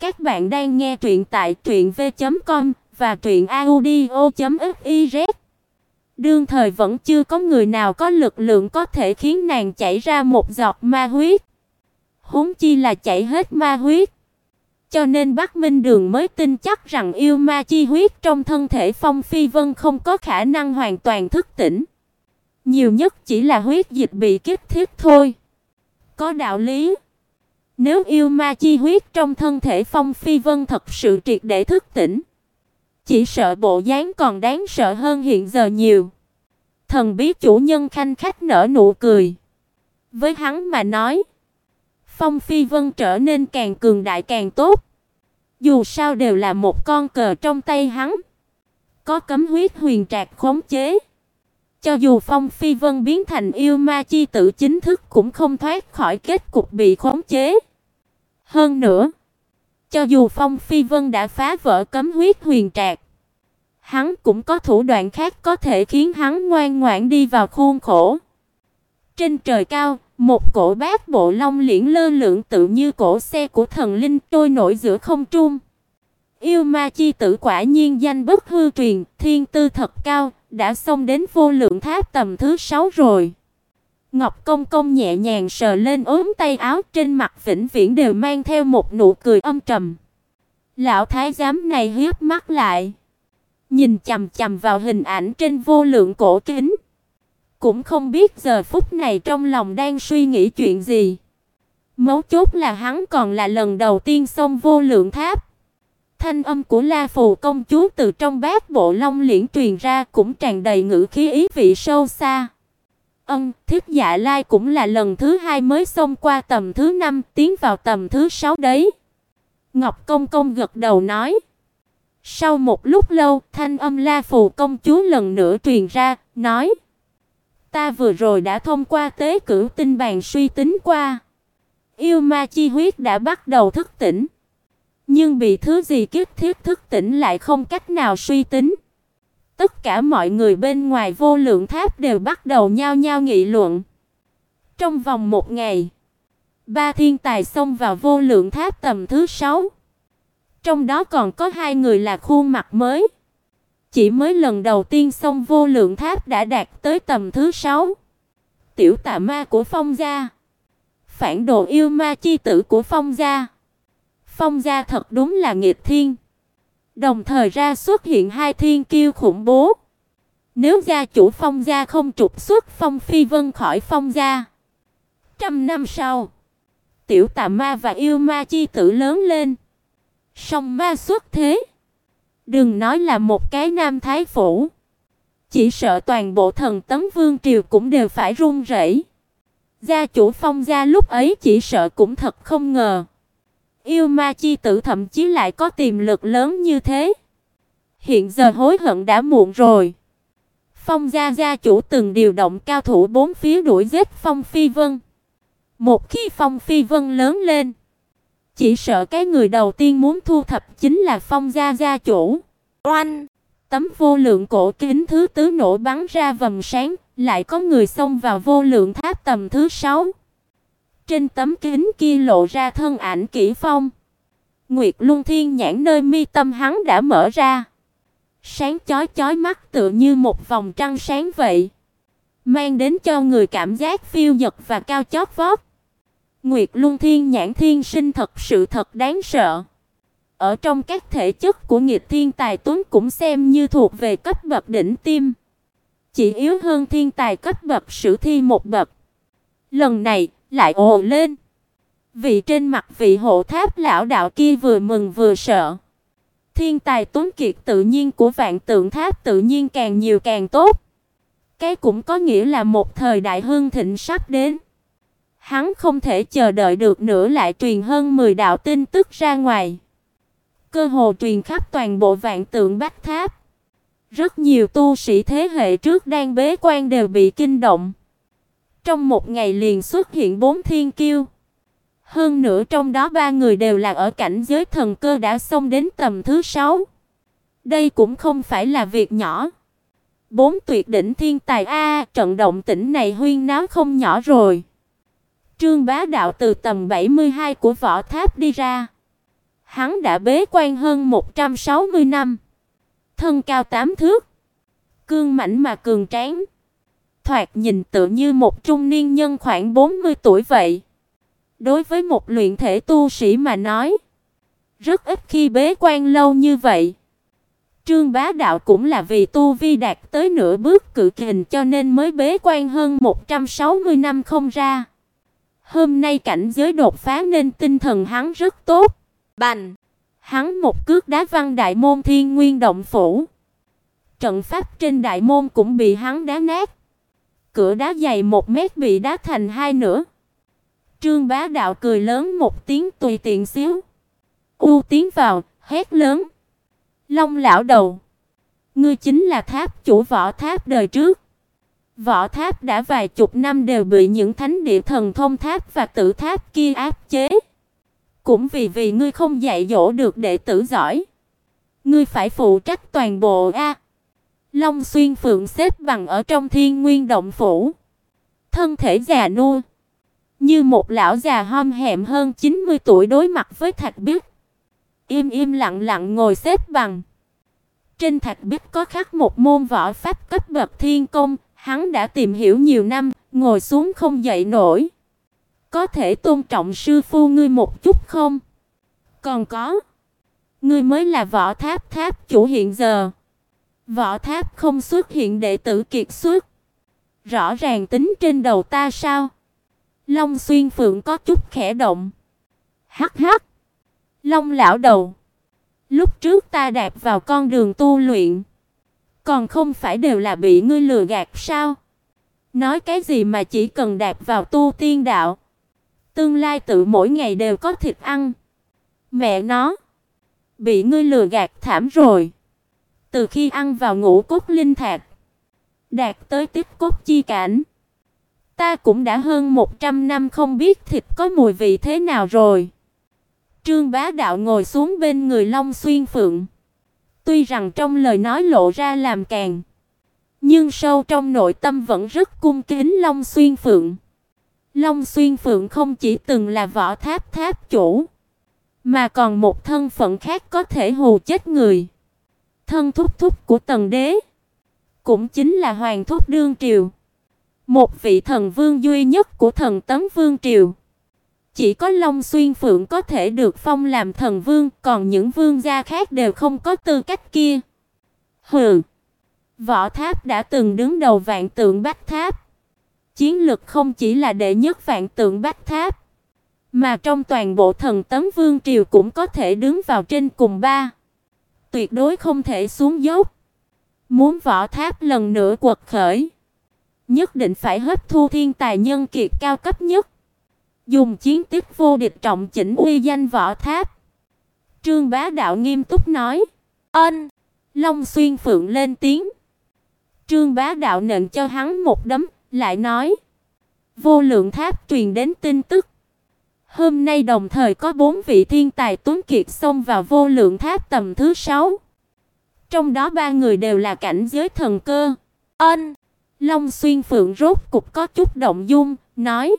Các bạn đang nghe truyện tại truyệnv.com và truyệnaudio.fiz. Đương thời vẫn chưa có người nào có lực lượng có thể khiến nàng chảy ra một giọt ma huyết. Huống chi là chảy hết ma huyết. Cho nên Bắc Minh Đường mới tin chắc rằng yêu ma chi huyết trong thân thể Phong Phi Vân không có khả năng hoàn toàn thức tỉnh. Nhiều nhất chỉ là huyết dịch bị kích thiết thôi. Có đạo lý. Nếu yêu ma chi huyết trong thân thể Phong Phi Vân thật sự triệt để thức tỉnh, chỉ sợ bộ dáng còn đáng sợ hơn hiện giờ nhiều. Thần bí chủ nhân khanh khách nở nụ cười. Với hắn mà nói, Phong Phi Vân trở nên càng cường đại càng tốt. Dù sao đều là một con cờ trong tay hắn. Có cấm huyết huyền trạc khống chế. Cho dù Phong Phi Vân biến thành yêu ma chi tử chính thức cũng không thoát khỏi kết cục bị khống chế. Hơn nữa, cho dù Phong Phi Vân đã phá vỡ cấm huyết huyền trạc, hắn cũng có thủ đoạn khác có thể khiến hắn ngoan ngoãn đi vào khuôn khổ. Trên trời cao, một cổ bát bộ long liễn lơ lửng tự như cổ xe của thần linh trôi nổi giữa không trung. Yêu ma chi tử quả nhiên danh bất hư truyền, thiên tư thật cao, đã xông đến vô lượng tháp tầm thứ 6 rồi. Ngọc Công Công nhẹ nhàng sờ lên ốm tay áo trên mặt vĩnh viễn đều mang theo một nụ cười âm trầm. Lão thái giám này hiếp mắt lại, nhìn chằm chằm vào hình ảnh trên vô lượng cổ kính, cũng không biết giờ phút này trong lòng đang suy nghĩ chuyện gì. Mấu chốt là hắn còn là lần đầu tiên xông vô lượng tháp. Thanh âm của La Phù công chúa từ trong bát bộ long liễn truyền ra cũng tràn đầy ngữ khí ý vị sâu xa. Ân, Thiết Dạ Lai cũng là lần thứ hai mới xông qua tầm thứ năm tiến vào tầm thứ sáu đấy. Ngọc Công Công gật đầu nói. Sau một lúc lâu, thanh âm La Phù công chúa lần nữa truyền ra, nói: "Ta vừa rồi đã thông qua tế cửu tinh bàn suy tính qua, yêu ma chi huyết đã bắt đầu thức tỉnh, nhưng bị thứ gì kích thiết thức tỉnh lại không cách nào suy tính." Tất cả mọi người bên ngoài vô lượng tháp đều bắt đầu nhao nhao nghị luận. Trong vòng một ngày, ba thiên tài xông vào vô lượng tháp tầm thứ sáu. Trong đó còn có hai người là khuôn mặt mới. Chỉ mới lần đầu tiên xông vô lượng tháp đã đạt tới tầm thứ sáu. Tiểu tà ma của Phong gia, phản đồ yêu ma chi tử của Phong gia. Phong gia thật đúng là nghịch thiên. Đồng thời ra xuất hiện hai thiên kiêu khủng bố. Nếu gia chủ Phong gia không trục xuất Phong Phi Vân khỏi Phong gia, trăm năm sau, tiểu tà ma và yêu ma chi tử lớn lên, song ma xuất thế. Đừng nói là một cái nam thái phủ, chỉ sợ toàn bộ thần tấm vương triều cũng đều phải run rẩy. Gia chủ Phong gia lúc ấy chỉ sợ cũng thật không ngờ. Yêu ma chi tử thậm chí lại có tiềm lực lớn như thế. Hiện giờ hối hận đã muộn rồi. Phong gia gia chủ từng điều động cao thủ bốn phía đuổi giết Phong Phi Vân. Một khi Phong Phi Vân lớn lên, chỉ sợ cái người đầu tiên muốn thu thập chính là Phong gia gia chủ. Oanh! Tấm vô lượng cổ kính thứ tứ nổ bắn ra vầng sáng, lại có người xông vào vô lượng tháp tầm thứ sáu. Trên tấm kính kia lộ ra thân ảnh Kỷ Phong. Nguyệt Luân Thiên nhãn nơi mi tâm hắn đã mở ra. Sáng chói chói mắt tựa như một vòng trăng sáng vậy, mang đến cho người cảm giác phiêu dật và cao chót vót. Nguyệt Luân Thiên nhãn thiên sinh thật sự thật đáng sợ. Ở trong các thể chất của nghịch thiên tài tuấn cũng xem như thuộc về cấp bậc đỉnh tim. Chỉ yếu hơn thiên tài cấp bậc sử thi một bậc. Lần này, lại ồ lên. Vị trên mặt vị hộ tháp lão đạo kia vừa mừng vừa sợ. Thiên tài tốn kiệt tự nhiên của vạn tượng tháp tự nhiên càng nhiều càng tốt. Cái cũng có nghĩa là một thời đại hưng thịnh sắp đến. Hắn không thể chờ đợi được nữa lại truyền hơn 10 đạo tin tức ra ngoài. Cơ hồ truyền khắp toàn bộ vạn tượng bách tháp. Rất nhiều tu sĩ thế hệ trước đang bế quan đều bị kinh động. Trong một ngày liền xuất hiện bốn thiên kiêu. Hơn nữa trong đó ba người đều là ở cảnh giới thần cơ đã xông đến tầm thứ sáu. Đây cũng không phải là việc nhỏ. Bốn tuyệt đỉnh thiên tài a, trận động tĩnh này huyên náo không nhỏ rồi. Trương Bá Đạo từ tầm 72 của võ tháp đi ra. Hắn đã bế quan hơn 160 năm, thân cao tám thước, cương mãnh mà cường tráng, thoạt nhìn tự như một trung niên nhân khoảng 40 tuổi vậy. Đối với một luyện thể tu sĩ mà nói, rất ít khi bế quan lâu như vậy. Trương Bá Đạo cũng là vì tu vi đạt tới nửa bước cự kình cho nên mới bế quan hơn 160 năm không ra. Hôm nay cảnh giới đột phá nên tinh thần hắn rất tốt. Bành! Hắn một cước đá văng đại môn Thiên Nguyên động phủ. Trận pháp trên đại môn cũng bị hắn đá nát. Cửa đá dày một mét bị đá thành hai nửa. Trương Bá Đạo cười lớn một tiếng tùy tiện xíu. U tiến vào, hét lớn. Long lão đầu, ngươi chính là tháp chủ võ tháp đời trước. Võ tháp đã vài chục năm đều bị những thánh địa thần thông tháp và tử tháp kia áp chế. Cũng vì vì ngươi không dạy dỗ được đệ tử giỏi, ngươi phải phụ trách toàn bộ a. Long Xuyên Phượng xếp bằng ở trong Thiên Nguyên động phủ, thân thể già nua, như một lão già hom hẹm hơn 90 tuổi đối mặt với Thạch Biết im im lặng lặng ngồi xếp bằng. Trên thạch bích có khắc một môn võ pháp cấp bậc thiên công, hắn đã tìm hiểu nhiều năm, ngồi xuống không dậy nổi. Có thể tôn trọng sư phu ngươi một chút không? Còn có, ngươi mới là võ tháp tháp chủ hiện giờ. Võ tháp không xuất hiện đệ tử kiệt xuất. Rõ ràng tính trên đầu ta sao? Long Xuyên Phượng có chút khẽ động. Hắc hắc. Long lão đầu, lúc trước ta đạp vào con đường tu luyện, còn không phải đều là bị ngươi lừa gạt sao? Nói cái gì mà chỉ cần đạp vào tu tiên đạo, tương lai tự mỗi ngày đều có thịt ăn. Mẹ nó, bị ngươi lừa gạt thảm rồi. Từ khi ăn vào ngũ cốt linh thạch, đạt tới tiếp cốt chi cảnh, ta cũng đã hơn 100 năm không biết thịt có mùi vị thế nào rồi. Trương Bá Đạo ngồi xuống bên người Long Xuyên Phượng. Tuy rằng trong lời nói lộ ra làm càng, nhưng sâu trong nội tâm vẫn rất cung kính Long Xuyên Phượng. Long Xuyên Phượng không chỉ từng là võ tháp tháp chủ, mà còn một thân phận khác có thể hù chết người. Thân thúc thúc của tần đế, cũng chính là hoàng thúc đương triều, một vị thần vương duy nhất của thần tấn vương triều. Chỉ có Long Xuyên Phượng có thể được phong làm thần vương, còn những vương gia khác đều không có tư cách kia. Hừ. Võ Tháp đã từng đứng đầu vạn tượng Bách Tháp. Chiến lực không chỉ là đệ nhất vạn tượng Bách Tháp, mà trong toàn bộ thần tấn vương triều cũng có thể đứng vào trên cùng ba. Tuyệt đối không thể xuống dốc. Muốn Võ Tháp lần nữa quật khởi, nhất định phải hấp thu thiên tài nhân kiệt cao cấp nhất dùng chiến tích vô địch trọng chỉnh uy danh võ tháp. Trương Bá Đạo nghiêm túc nói, "Ân." Long Xuyên Phượng lên tiếng. Trương Bá Đạo nện cho hắn một đấm, lại nói, "Vô lượng tháp truyền đến tin tức, hôm nay đồng thời có bốn vị thiên tài tuấn kiệt xông vào vô lượng tháp tầm thứ sáu Trong đó ba người đều là cảnh giới thần cơ." Ân. Long Xuyên Phượng rốt cục có chút động dung, nói,